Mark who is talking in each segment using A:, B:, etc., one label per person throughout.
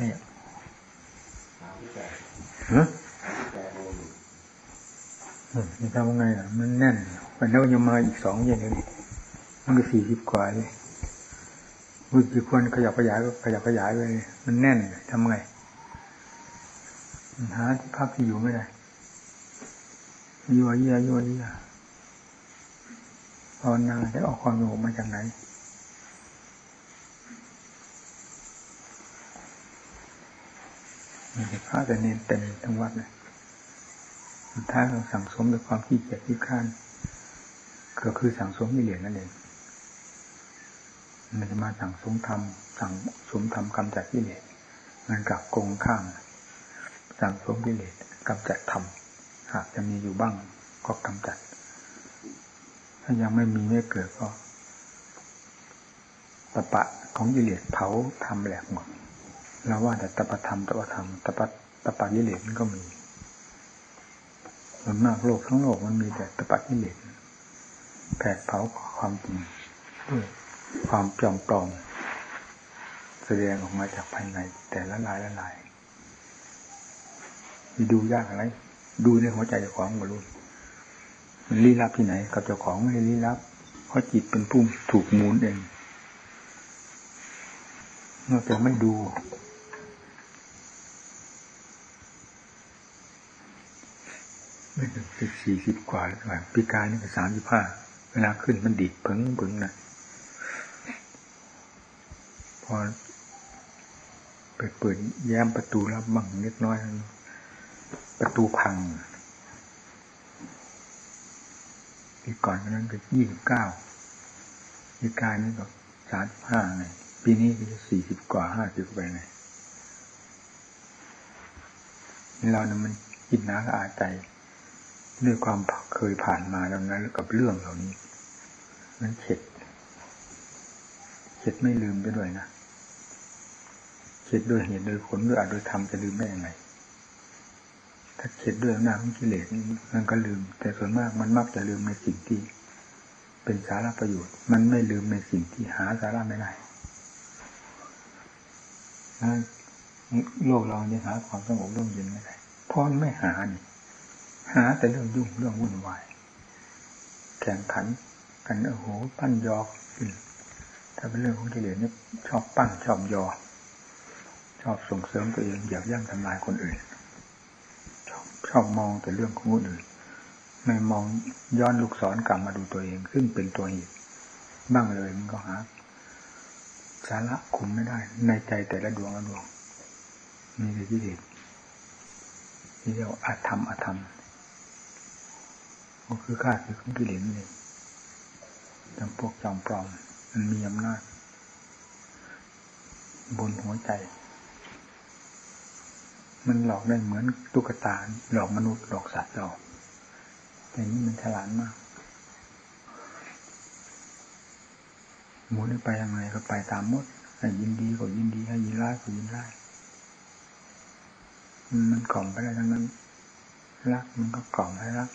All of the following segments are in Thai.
A: นี่
B: สามที่แปด
A: ฮะ
B: สามที่แปดโลหนึ่ง
A: อืมนี่ทำไงอะ มันแน่นมันแล้วยังมาอีกสองเย็นเลยมันก็สี่สิบกว่าเลยวิธีควรขยับขยายก็ขยับขยายไปมันแน่นทำไงมันหาที่พักที่อยู่ไม่ได้ยัวเยี่ยยัวเยี่ยภาวนาจะเอาความสงบมาจากไหน มีแต่ พระแต่เนนเต็มทั้งวัดเลยสุดท้ายเราสั่งสมด้วยความขี้เกียจขี้ข้านก็คือสั่งสมกิเลสนั่นเองมันจะมาสั่งสมธรรมสั่งสมธรรมกำจัดกิเลสมันกลับโกงข้ามสั่งสมกิเลสกำจัดธรรมหากจะมีอยู่บ้างก็กำจัด ถ้ายังไม่มีไม่เกิดก็ตะปะของกิเลสเผาทำแหลกหมด เราว่าแต่ตปธรรมตปธรรมตปตปะกิเลสมันก็มีส่วนมากโลกทั้งโลกมันมีแต่ตปะกิเลสแผดเผาความจริงด้วยความปลอมปลอมแสดงออกมาจากภายใน แต่ละลายละลายมีดูยากอะไร ดูในหัวใจเจ้าของก็รู้มันลี้ลับที่ไหน กับเจ้าของไม่ลี้ลับ เพราะจิตเป็นผู้ถูกหมูนเองนอกจากไม่ดู ไม่ถึงสิบสี่สิบกว่าแล้วแบบปีกายนี่ก็สามสิบห้าเวลาขึ้นมันดิดเพิงเพิงนะพอไปเปิดแย้มประตูแล้วบังนิดน้อย ประตูพังปีก่อนนั้นก็ยี่สิบเก้าปีกายนี่ก็สามสิบห้าไงปีนี้ก็จะสี่สิบกว่าห้าสิบไปไงเราเนี่ยมันกินน้ำละอาใจ ด้วยความเคยผ่านมาแล้วนั้นกับเรื่องเหล่านี้มันเข็ดเข็ดไม่ลืมไปด้วยนะเข็ดด้วยเหตุโดยผลด้วยอาจโดยธรรมจะลืมได้ยังไงถ้าเข็ดด้วยอำนาจของกิเลสมันก็ลืม แต่ส่วนมากมันมักจะลืมในสิ่งที่ เป็นสาระประโยชน์ มันไม่ลืมในสิ่งที่หาสาระไม่ได้โลกเราจะหาความสงบร่มเย็นไม่ได้เพราะไม่หานี่ หาแต่เรื่องยุ่งเรื่องวุ่นวายแข่งขันกันโอ้โหปั้นยอกถ้าเป็นเรื่องของกิเลสนี่ชอบปั้นชอบยอ ชอบส่งเสริมตัวเองอยากย่างทำลายคนอื่น ชอบชอบมองแต่เรื่องของคนอื่น ไม่มองย้อนลูกศรกลับมาดูตัวเอง ซึ่งเป็นตัวเหตุบ้างเลยมันก็หาสาระคุมไม่ได้ ในใจแต่ละดวงละดวงมีแต่กิเลสที่เรียกว่าอาธรรมอาธรรม ก็คือข้าคือของกิเลสนี่เองจำพวกจอมปลอม มันมีอำนาจบนหัวใจ มันหลอกได้เหมือนตุ๊กตาหลอกมนุษย์หลอกสัตว์เราแต่นี้มันฉลาดมากหมุนไปยังไงก็ไปตามมดให้ยินดีก็ยินดีให้ยินร้ายก็ยินร้ายมันกล่อมไปได้ทั้งนั้นรักมันก็กล่อมให้รัก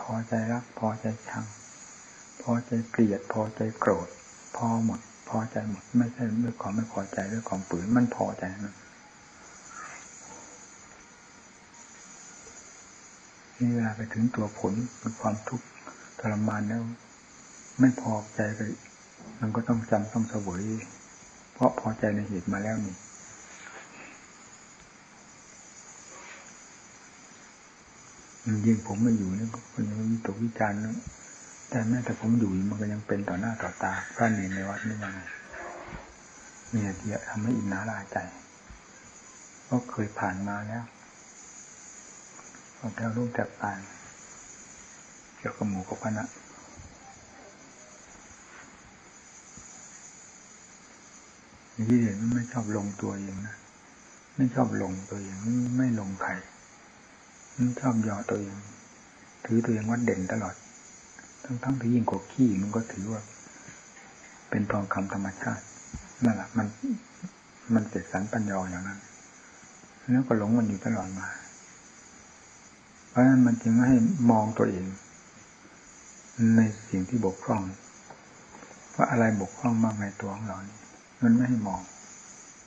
A: พอใจรัก พอใจชัง พอใจเกลียด พอใจโกรธ พอหมด พอใจหมด ไม่ใช่ด้วยความไม่พอใจด้วยความปืนมันพอใจนะนี่เวลาไปถึงตัวผลเป็นความทุกข์ทรมานแล้ว ไม่พอใจเลยมันก็ต้องจำต้องเสวยเพราะพอใจในเหตุมาแล้วนี่ ยิ่งผมไม่อยู่นี่ก็ยังมีตกวิจารณ์นะแต่แม้แต่ผมอยู่มันก็ยังเป็นต่อหน้าต่อตาพระเนรในวัดนี่ยังไงเนี่ยที่ทำให้อินนาลาใจก็เคยผ่านมาแล้วเอาแถวรูปแถบตายเกี่ยวกับหมู่กับคณะที่เห็นมันไม่ชอบลงตัวเองนะไม่ชอบลงตัวเองไม่ลงใคร ชอบยอตัวเอง ถือตัวเองว่าเด่นตลอด ทั้งทั้งที่ยิ่งกว่าขี้มันก็ถือว่า เป็นทองคำธรรมชาตินั่นแหละมัน มันเสร็จสรรปัญญาอย่างนั้นแล้วก็หลงมันอยู่ตลอดมา เพราะฉะนั้นมันจึงให้มองตัวเอง ในสิ่งที่บกพร่อง ว่าอะไรบกพร่องบ้างในตัวของเรานี่มันไม่ให้มอง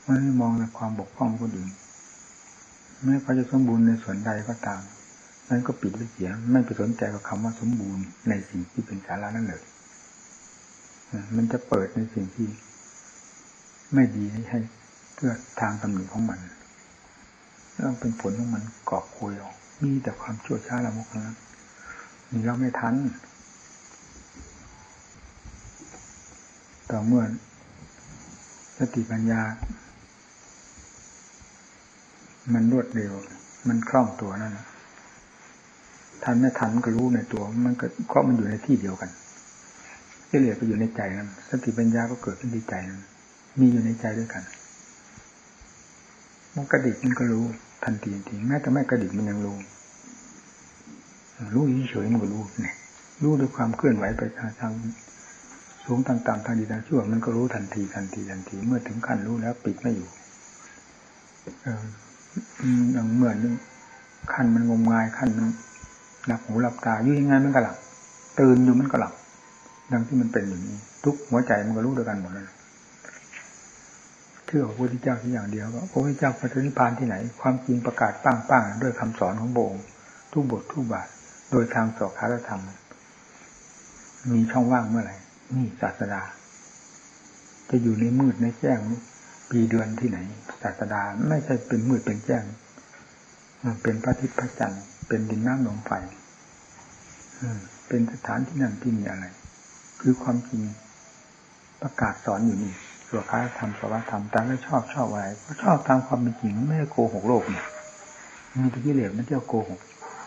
A: มันไม่มองในความบกพร่องคนอื่น แม้เขาจะสมบูรณ์ในส่วนใดก็ตามนั้นก็ปิดไว้เสีย ไม่ไปสนใจกับคำว่าสมบูรณ์ในสิ่งที่เป็นสาระนั่นเลยมันจะเปิดในสิ่งที่ ไม่ดีให้เพื่อทางตำหนิของมันแล้วเป็นผลของมันกอบคุยออก มีแต่ความชั่วช้าละมุกนั้นนี่เราไม่ทันต่อเมื่อสติปัญญา มันรวดเร็ว มันคล่องตัวนั่นทันไม่ทันก็รู้ในตัว มันก็เพราะมันอยู่ในที่เดียวกันกิเลสก็อยู่ในใจนั้น สติปัญญาก็เกิดขึ้นในใจนั้น มีอยู่ในใจด้วยกัน มันกระดิกมันก็รู้ทันทีทีแม้แต่ไม่กระดิกมันยังรู้ รู้เฉยๆมันก็รู้เนี่ย รู้ด้วยความเคลื่อนไหวไปทางสูงต่างๆทางดีทางชั่วมันก็รู้ทันทีทันทีทันที เมื่อถึงขั้นรู้แล้วปิดไม่อยู่เอย่างเหมือนขั้นมันงมงายขั้นมันหลับหูหลับตาอยู่ยังไงมันก็หลับตื่นอยู่มันก็หลับ ดังที่มันเป็นอย่างนี้ทุกหัวใจมันก็รู้ด้วยกันหมดเลยเชื่อพระพุทธเจ้าที่อย่างเดียวว่าพระพุทธเจ้าปฏินิพานที่ไหน ความจริงประกาศป้างๆด้วยคำสอนของโบงทุกบททุกบาท โดยทางสอกคารธรรม มีช่องว่างเมื่อไหร่นี่ศาสดาจะอยู่ในมืดในแจ้ง ปีเดือนที่ไหนศาสดาไม่ใช่เป็นมืดเป็นแจ้งเป็นพระอาทิตย์พระจันทร์เป็นดินน้ำลมไฟเป็นสถานที่นั่นที่มีอะไร คือความจริงประกาศสอนอยู่นี่ส่วค้าธรรมสวัสธรรมตามไม่ชอบชอบอะไรก็ชอบตามความเป็นจริงไม่ได้โกหกโลกเนี่ยมีตะกี้เหลวไม่เที่ยวโกหก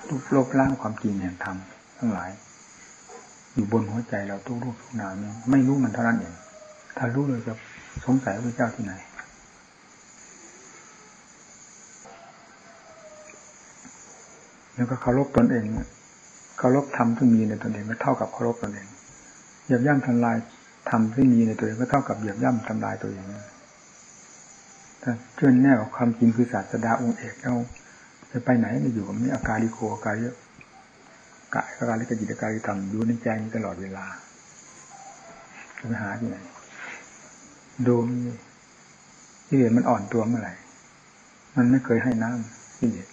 A: ทุกโลกล่างความจริงแห่งธรรมทั้งหลาย อยู่บนหัวใจเราทุกรูปทุกนามไม่รู้มันเท่านั้นเองถ้ารู้เลยจะสงสัยพระเจ้าที่ไหน แล้วก็เคารพตนเองเคารพธรรมที่มีในตนเองก็เท่ากับเคารพตนเองเหยียบย่ำทำลายธรรมที่มีในตัวเองก็เท่ากับเหยียบย่ำทำลายตัวเองถ้าเชื่อแน่กับความจริงคือศาสดาองค์เอกเราจะไปไหนจะอยู่กับนี้อาการลิโกอาการเยอะกายอาการลิกจิตอาการลิธรรมอยู่ในใจตลอดเวลาจะไปหาที่ไหนดูที่เหลือมันอ่อนตัวเมื่อไหร่ มันไม่เคยให้น้ำที่เหลือ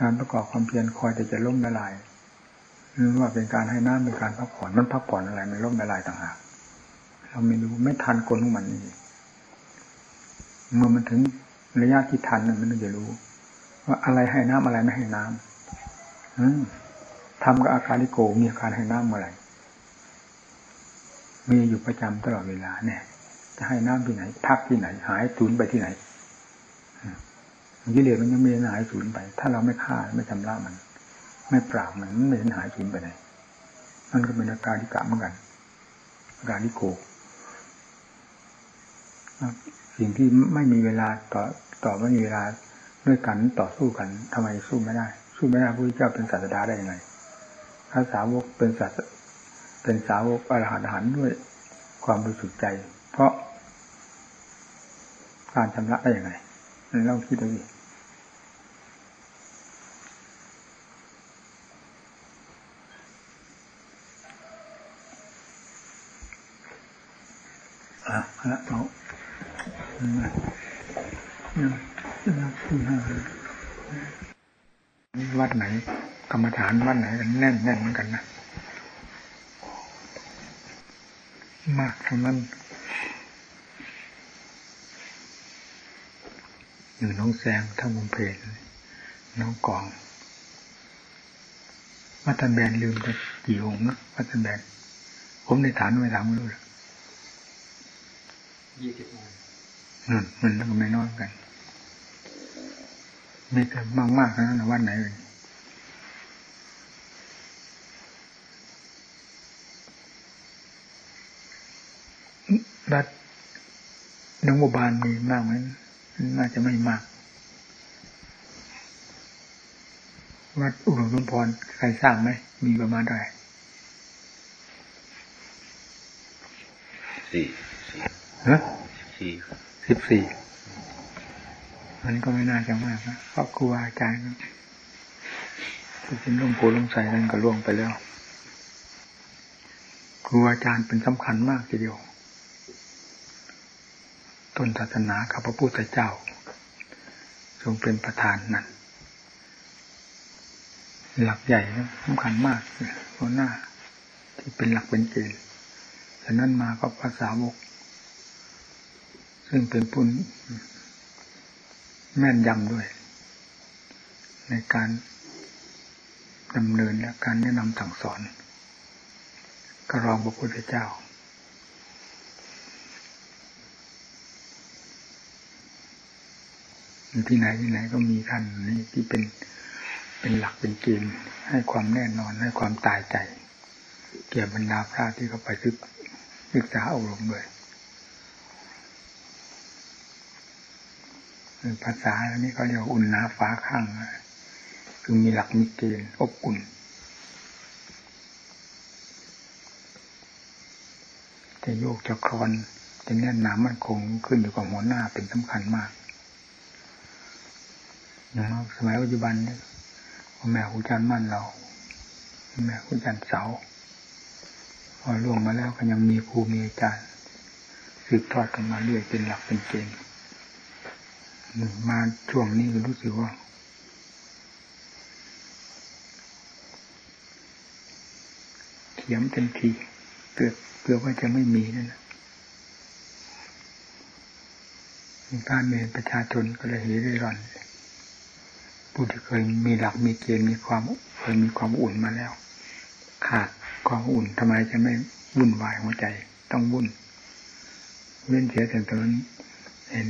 A: งานประกอบความเพียรคอยแต่จะล่มละลายหรือว่าเป็นการให้น้ำเป็นการพักผ่อนมันพักผ่อนอะไรมันล่มละลายต่างหากเราไม่รู้ไม่ทันกลของมันนี่เมื่อมันถึงระยะที่ทันมันจะรู้ ว่าอะไรให้น้ำอะไรไม่ให้น้ำอืทำกับอาการิโกมีอาการให้น้ำเมื่อไหร่มีอยู่ประจำตลอดเวลาเนี่ย จะให้น้ำที่ไหน พักที่ไหน หายสูญไปที่ไหน กิเลสมันยังไม่หายสูญไป ถ้าเราไม่ฆ่าไม่ชำระมัน ไม่ปราบมันมันไม่หายสูญไปไหนมันก็เป็นอาการที่กะเหมือนกันอาการที่โกสิ่งที่ไม่มีเวลาต่อต่อไม่มีเวลาด้วยกันต่อสู้กันทำไมสู้ไม่ได้ สู้ไม่ได้พระพุทธเจ้าเป็นศาสดาได้ยังไงพระสาวกเป็นศาสเป็นสาวกอรหันต์หันด้วยความบริสุทธิ์ใจ เพราะการชำระได้ยังไงเราคิดดูดิ อะละเอาวัดไหน กรรมฐานวัดไหนกันแน่นแน่นเหมือนกันนะมากเท่านั้น อยู่น้องแซงทั้งมุมเพลน้องกองวัดตันแบนลืมไปกี่องค์นะวัดตันแบนผมในฐานไม่ถามไม่รู้
B: ยี่ สิบอง
A: อืมมันก็ไม่น้อยกัน มีแต่มากมากนะวันไหนเลยรัฐน้องบาลมีมากไหมน่าจะไม่มาก วัดอุดมสมพรใครสร้างไหม มีประมาณเท่าไหร่
B: สี่
A: ฮะ
B: สี่
A: สิบสี่มันก็ไม่น่าจะมากนะเพราะครูอาจารย์ที่เป็นล่งโพล่งใส่นั่นก็ล่วงไปแล้วครูอาจารย์เป็นสำคัญมากทีเดียว ต้นศาสนาข้าพระพุทธเจ้า ทรงเป็นประธานนั้นหลักใหญ่สำคัญมากหัวหน้า ที่เป็นหลักเป็นเกณฑ์ฉะนั้นมาก็ภาษาวก ซึ่งเป็นปุณแม่นยำด้วย ในการดำเนินและการแนะนำสั่งสอนก็รองพระพุทธเจ้า ที่ไหนที่ไหนก็มีท่านนี่ที่เป็นเป็นหลักเป็นเกณฑ์ให้ความแน่นอนให้ความตายใจ เกี่ยวบรรดาพระที่เขาไปศึกศึกษาอบรมด้วย ภาษาอันนี้เขาเรียกอุ่นน้าฟ้าข้างคือมีหลักมีเกณฑ์อบอุ่น จะโยกจะคลอนจะแน่นหนามันคงขึ้นอยู่กับหัวหน้าเป็นสำคัญมากอย่างสมัยปัจจุบันเนี่ยพ่อแม่ครูจันมั่นเรา แม่ครูจันเสาพอล่วงมาแล้วก็ยังมีครูมีอาจารย์สืบทอดกันมาเรื่อยเป็นหลักเป็นเกณฑ์ มาช่วงนี้รู้สึกว่า เขียมเต็มทีเกือบเกือบว่าจะไม่มีนั่นแหละการเมืองประชาชนก็เลยเฮร่ร่อนผู้ที่เคยมีหลักมีเกณฑ์มีความเคยมีความอุ่นมาแล้ว ขาดความอุ่นทำไมจะไม่วุ่นวายหัวใจ ต้องวุ่น เว้นเสียแต่ตอนเห็น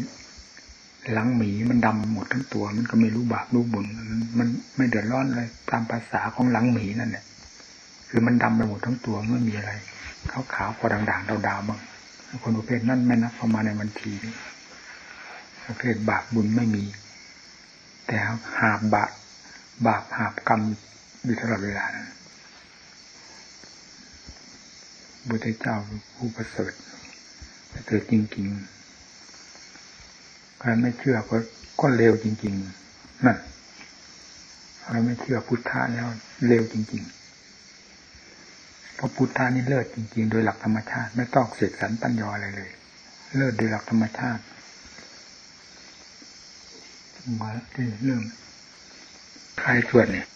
A: หลังหมีมันดำหมดทั้งตัว มันก็ไม่รู้บาปรู้บุญมันไม่เดือดร้อนเลยตามภาษาของหลังหมีนั่นแหละคือมันดำไปหมดทั้งตัวไม่มีอะไรขาวขาวพอด่างๆดาวๆบ้างคนประเภทนั้นไม่นับเข้ามาในบัญชีประเภทบาปบุญไม่มี แต่หาบบาปบาปหาบกรรมอยู่ตลอดเวลานะบุตรเจ้าผู้ประเสริฐประเสริฐจริงๆ การไม่เชื่อก็ก็เร็วจริง ๆนั่นใครไม่เชื่อพุทธะแล้วเร็วจริง ๆ เพราะพุทธะนี่เลิศจริง ๆ โดยหลักธรรมชาติ ไม่ต้องเสกสรรปัญญาอะไรเลย เลิศโดยหลักธรรมชาติมาเรื่องใครสวดเนี่ย